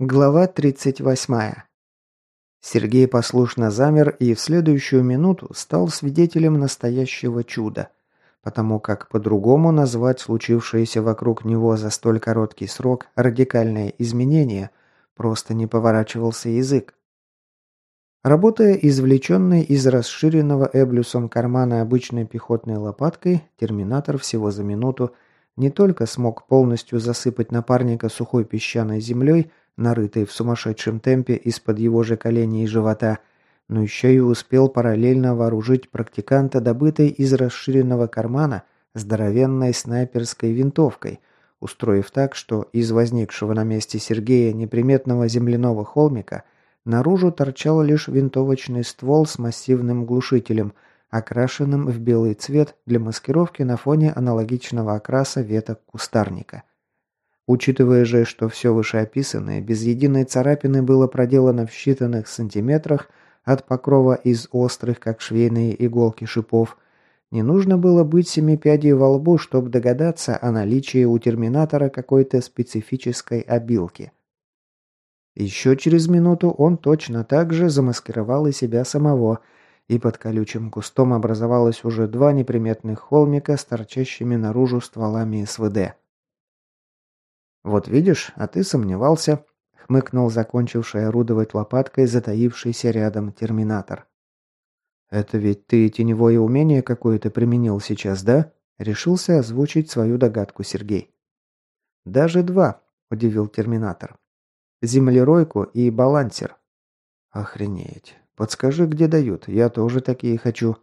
Глава 38. Сергей послушно замер и в следующую минуту стал свидетелем настоящего чуда, потому как по-другому назвать случившееся вокруг него за столь короткий срок радикальное изменение просто не поворачивался язык. Работая извлеченной из расширенного эблюсом кармана обычной пехотной лопаткой, терминатор всего за минуту не только смог полностью засыпать напарника сухой песчаной землей, нарытый в сумасшедшем темпе из-под его же коленей и живота, но еще и успел параллельно вооружить практиканта, добытой из расширенного кармана здоровенной снайперской винтовкой, устроив так, что из возникшего на месте Сергея неприметного земляного холмика наружу торчал лишь винтовочный ствол с массивным глушителем, окрашенным в белый цвет для маскировки на фоне аналогичного окраса веток кустарника. Учитывая же, что все вышеописанное без единой царапины было проделано в считанных сантиметрах от покрова из острых, как швейные иголки шипов, не нужно было быть семи пядей во лбу, чтобы догадаться о наличии у терминатора какой-то специфической обилки. Еще через минуту он точно так же замаскировал и себя самого, и под колючим кустом образовалось уже два неприметных холмика с торчащими наружу стволами СВД. «Вот видишь, а ты сомневался», — хмыкнул закончивший орудовать лопаткой затаившийся рядом терминатор. «Это ведь ты теневое умение какое-то применил сейчас, да?» — решился озвучить свою догадку Сергей. «Даже два», — удивил терминатор. «Землеройку и балансер». «Охренеть. Подскажи, где дают, я тоже такие хочу».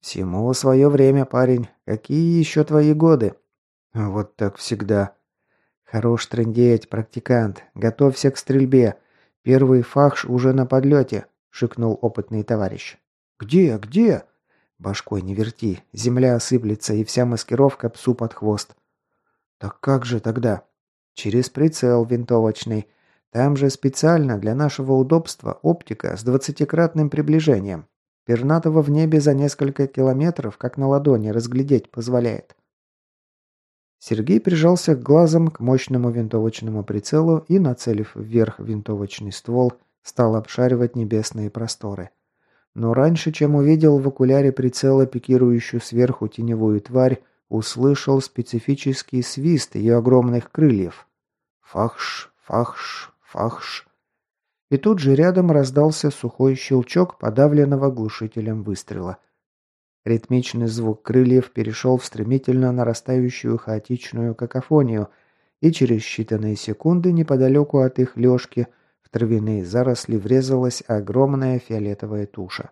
«Всему свое время, парень. Какие еще твои годы?» «Вот так всегда», «Хорош трындеть, практикант. Готовься к стрельбе. Первый фахш уже на подлете», — шикнул опытный товарищ. «Где? Где?» «Башкой не верти. Земля осыплется, и вся маскировка псу под хвост». «Так как же тогда?» «Через прицел винтовочный. Там же специально для нашего удобства оптика с двадцатикратным приближением. Пернатого в небе за несколько километров, как на ладони, разглядеть позволяет. Сергей прижался глазом к мощному винтовочному прицелу и, нацелив вверх винтовочный ствол, стал обшаривать небесные просторы. Но раньше, чем увидел в окуляре прицела пикирующую сверху теневую тварь, услышал специфический свист ее огромных крыльев. Фахш, фахш, фахш. И тут же рядом раздался сухой щелчок подавленного глушителем выстрела – Ритмичный звук крыльев перешел в стремительно нарастающую хаотичную какофонию, и через считанные секунды неподалеку от их лёжки в травяные заросли врезалась огромная фиолетовая туша.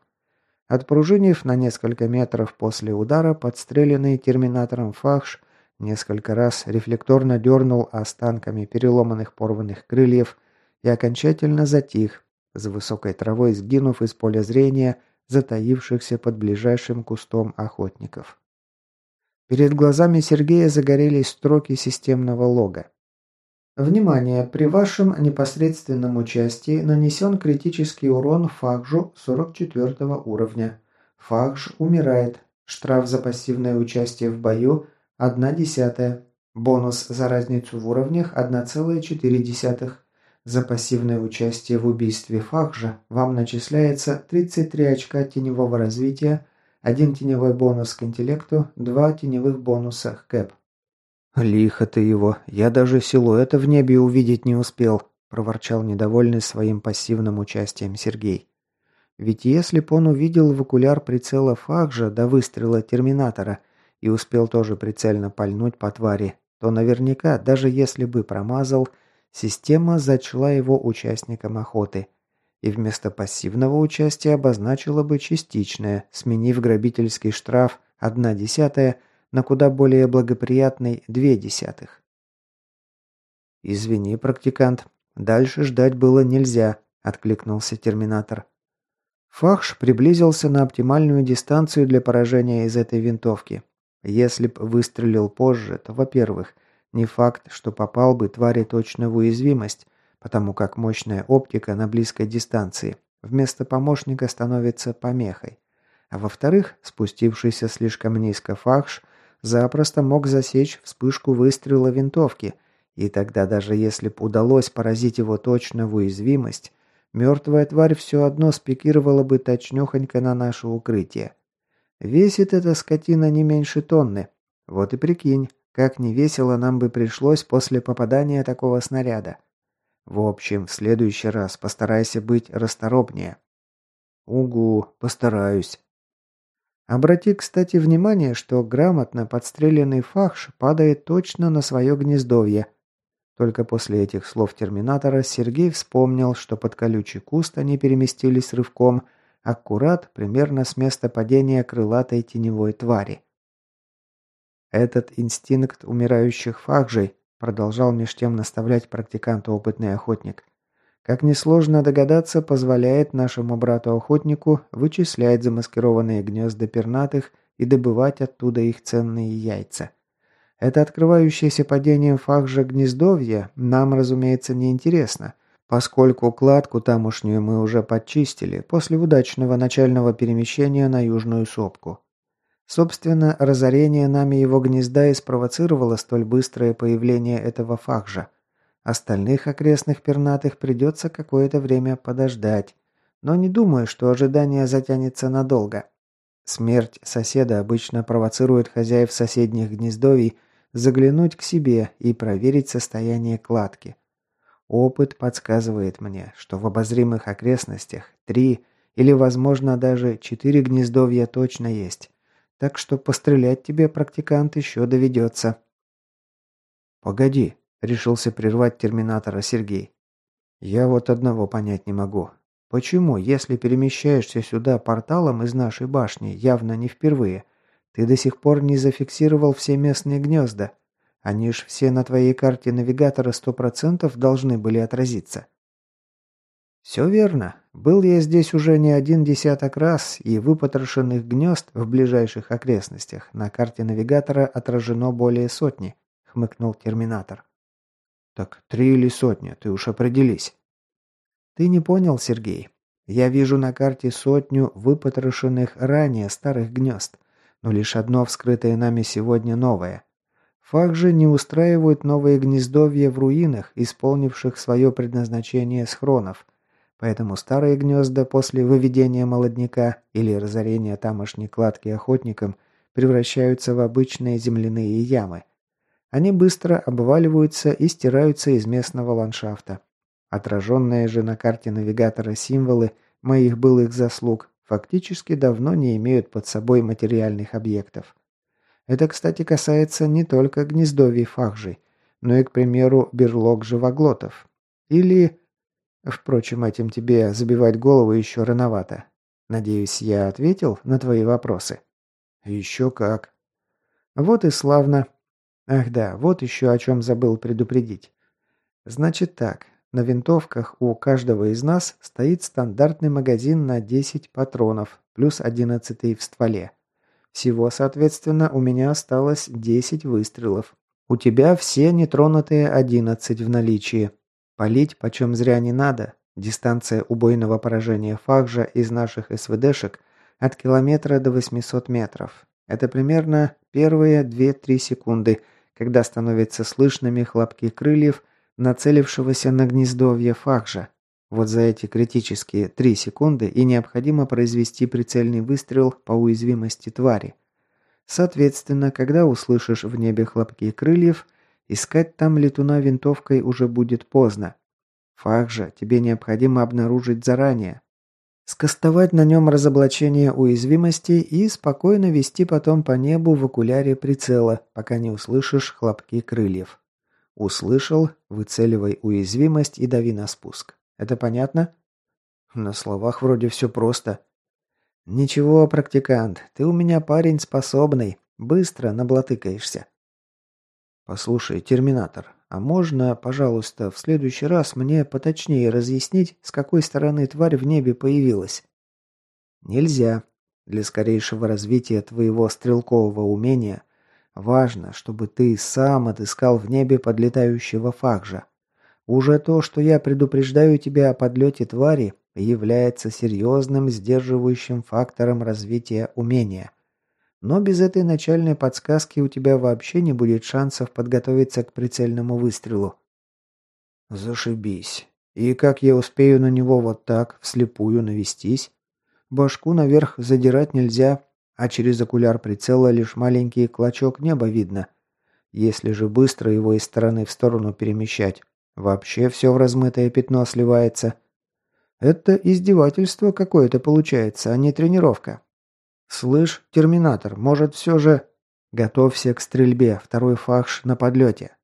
Отпружинив на несколько метров после удара, подстреленный терминатором фахш несколько раз рефлекторно дернул останками переломанных порванных крыльев и окончательно затих, за высокой травой сгинув из поля зрения – затаившихся под ближайшим кустом охотников. Перед глазами Сергея загорелись строки системного лога. Внимание! При вашем непосредственном участии нанесен критический урон Фахжу 44 уровня. Фахж умирает. Штраф за пассивное участие в бою – 1 десятая. Бонус за разницу в уровнях – 1,4. За пассивное участие в убийстве Фахжа вам начисляется 33 очка теневого развития, один теневой бонус к интеллекту, два теневых бонуса к кэп. «Лихо ты его, я даже силуэта в небе увидеть не успел», проворчал недовольный своим пассивным участием Сергей. Ведь если б он увидел в окуляр прицела Фахжа до выстрела Терминатора и успел тоже прицельно пальнуть по твари, то наверняка, даже если бы промазал, Система зачла его участником охоты и вместо пассивного участия обозначила бы частичное, сменив грабительский штраф 1 десятая на куда более благоприятный 2 десятых. «Извини, практикант, дальше ждать было нельзя», – откликнулся терминатор. Фахш приблизился на оптимальную дистанцию для поражения из этой винтовки. Если б выстрелил позже, то, во-первых, не факт, что попал бы твари точно в уязвимость, потому как мощная оптика на близкой дистанции вместо помощника становится помехой. А во-вторых, спустившийся слишком низко фахш запросто мог засечь вспышку выстрела винтовки И тогда даже если б удалось поразить его точно в уязвимость, мертвая тварь все одно спикировала бы точнёхонько на наше укрытие. Весит эта скотина не меньше тонны. Вот и прикинь, как невесело нам бы пришлось после попадания такого снаряда. В общем, в следующий раз постарайся быть расторопнее. Угу, постараюсь. Обрати, кстати, внимание, что грамотно подстреленный фахш падает точно на свое гнездовье. Только после этих слов терминатора Сергей вспомнил, что под колючий куст они переместились рывком, аккурат примерно с места падения крылатой теневой твари. Этот инстинкт умирающих фахжей продолжал меж тем наставлять практиканта опытный охотник. Как несложно догадаться, позволяет нашему брату-охотнику вычислять замаскированные гнезда пернатых и добывать оттуда их ценные яйца. Это открывающееся падением фахжа гнездовье нам, разумеется, не интересно, поскольку кладку тамошнюю мы уже подчистили после удачного начального перемещения на южную сопку. Собственно, разорение нами его гнезда и спровоцировало столь быстрое появление этого фахжа. Остальных окрестных пернатых придется какое-то время подождать. Но не думаю, что ожидание затянется надолго. Смерть соседа обычно провоцирует хозяев соседних гнездовий заглянуть к себе и проверить состояние кладки. Опыт подсказывает мне, что в обозримых окрестностях три или, возможно, даже четыре гнездовья точно есть. Так что пострелять тебе, практикант, еще доведется». «Погоди», — решился прервать терминатора Сергей. «Я вот одного понять не могу. Почему, если перемещаешься сюда порталом из нашей башни, явно не впервые, ты до сих пор не зафиксировал все местные гнезда? Они ж все на твоей карте навигатора сто процентов должны были отразиться». «Все верно. Был я здесь уже не один десяток раз, и выпотрошенных гнезд в ближайших окрестностях на карте навигатора отражено более сотни», — хмыкнул терминатор. «Так три или сотни, ты уж определись». «Ты не понял, Сергей. Я вижу на карте сотню выпотрошенных ранее старых гнезд, но лишь одно вскрытое нами сегодня новое. Факт же не устраивают новые гнездовья в руинах, исполнивших свое предназначение схронов — Поэтому старые гнезда после выведения молодняка или разорения тамошней кладки охотникам превращаются в обычные земляные ямы. Они быстро обваливаются и стираются из местного ландшафта. Отраженные же на карте навигатора символы моих былых заслуг фактически давно не имеют под собой материальных объектов. Это, кстати, касается не только гнездовий фахжей, но и, к примеру, берлог живоглотов. Или Впрочем, этим тебе забивать голову еще рановато. Надеюсь, я ответил на твои вопросы? Еще как. Вот и славно. Ах да, вот еще о чем забыл предупредить. Значит так, на винтовках у каждого из нас стоит стандартный магазин на 10 патронов, плюс 11 в стволе. Всего, соответственно, у меня осталось 10 выстрелов. У тебя все нетронутые 11 в наличии. Полить почем зря не надо. Дистанция убойного поражения фахжа из наших СВДшек от километра до 800 метров. Это примерно первые 2-3 секунды, когда становятся слышными хлопки крыльев, нацелившегося на гнездовье фахжа. Вот за эти критические 3 секунды и необходимо произвести прицельный выстрел по уязвимости твари. Соответственно, когда услышишь в небе хлопки крыльев – Искать там летуна винтовкой уже будет поздно. Фах же тебе необходимо обнаружить заранее. Скостовать на нем разоблачение уязвимости и спокойно вести потом по небу в окуляре прицела, пока не услышишь хлопки крыльев. Услышал, выцеливай уязвимость и дави на спуск. Это понятно? На словах вроде все просто. Ничего, практикант, ты у меня парень способный. Быстро наблатыкаешься. «Послушай, терминатор, а можно, пожалуйста, в следующий раз мне поточнее разъяснить, с какой стороны тварь в небе появилась?» «Нельзя. Для скорейшего развития твоего стрелкового умения важно, чтобы ты сам отыскал в небе подлетающего факжа. Уже то, что я предупреждаю тебя о подлете твари, является серьезным сдерживающим фактором развития умения. Но без этой начальной подсказки у тебя вообще не будет шансов подготовиться к прицельному выстрелу. Зашибись. И как я успею на него вот так, вслепую навестись? Башку наверх задирать нельзя, а через окуляр прицела лишь маленький клочок неба видно. Если же быстро его из стороны в сторону перемещать, вообще все в размытое пятно сливается. Это издевательство какое-то получается, а не тренировка. «Слышь, терминатор, может, все же...» «Готовься к стрельбе, второй фахш на подлете».